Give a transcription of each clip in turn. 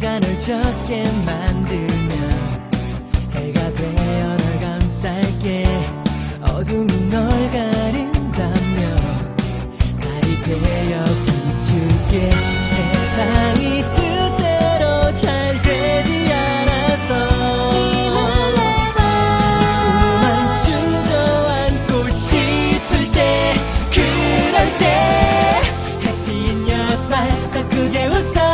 적게 만들면 해가 되어 널 감쌀게 어둠이 널 가린다면 달이 되어 비출게 세상이 뜻대로 잘 되지 않아서 꿈만 주저앉고 싶을 때 그럴 때 햇빛 여살 더 크게 웃어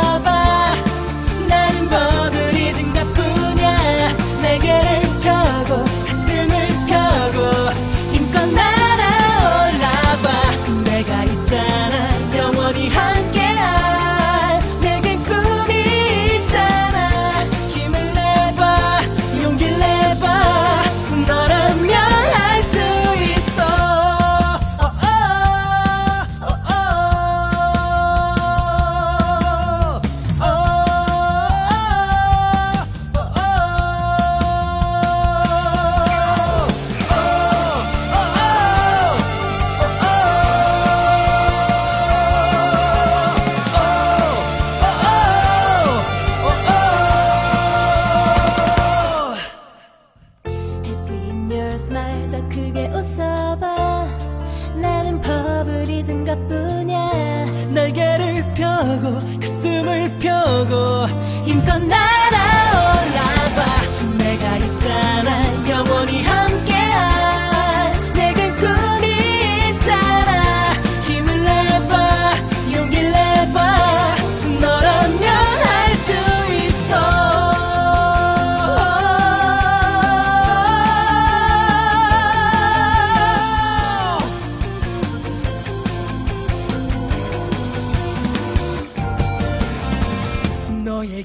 펴고 힘껏 날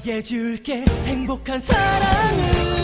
너에게 줄게. 행복한 사랑을